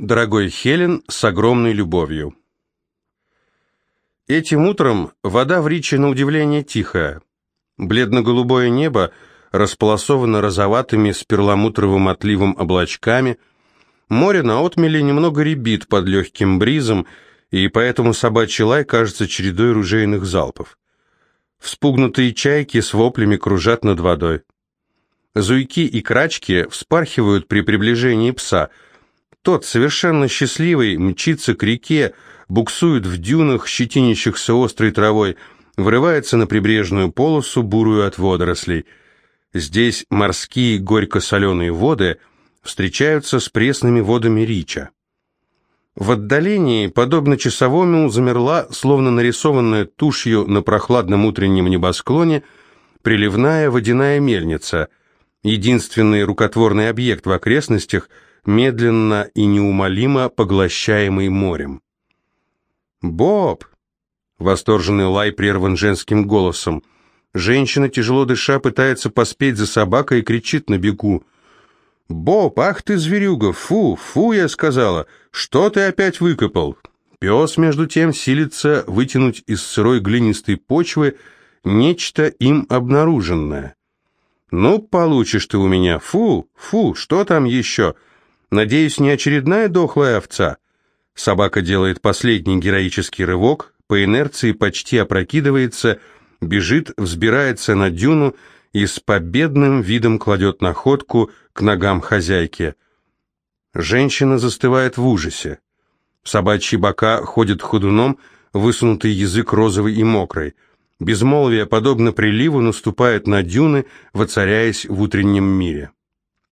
Дорогой Хелен, с огромной любовью. Этим утром вода в Риче на удивление тихая. Бледно-голубое небо располосовано розоватыми с перламутровым отливом облачками. Море на отмеле немного рябит под легким бризом, и поэтому собачий лай кажется чередой ружейных залпов. Вспугнутые чайки с воплями кружат над водой. Зуйки и крачки вспархивают при приближении пса. Тот, совершенно счастливый, мчится к реке, буксует в дюнах, щетинящихся острой травой, врывается на прибрежную полосу, бурую от водорослей. Здесь морские горько-соленые воды встречаются с пресными водами Рича. В отдалении, подобно часовому, замерла, словно нарисованная тушью на прохладном утреннем небосклоне, приливная водяная мельница, единственный рукотворный объект в окрестностях, медленно и неумолимо поглощаемый морем. «Боб!» Восторженный лай прерван женским голосом. Женщина, тяжело дыша, пытается поспеть за собакой и кричит на бегу. «Боб, ах ты, зверюга! Фу, фу, я сказала! Что ты опять выкопал?» Пес, между тем, силится вытянуть из сырой глинистой почвы нечто им обнаруженное. «Ну, получишь ты у меня! Фу, фу, что там еще? Надеюсь, не очередная дохлая овца?» Собака делает последний героический рывок, по инерции почти опрокидывается, бежит, взбирается на дюну и с победным видом кладет находку к ногам хозяйки. Женщина застывает в ужасе. Собачьи бока ходят ходуном, высунутый язык розовый и мокрый. Безмолвие, подобно приливу, наступает на дюны, воцаряясь в утреннем мире.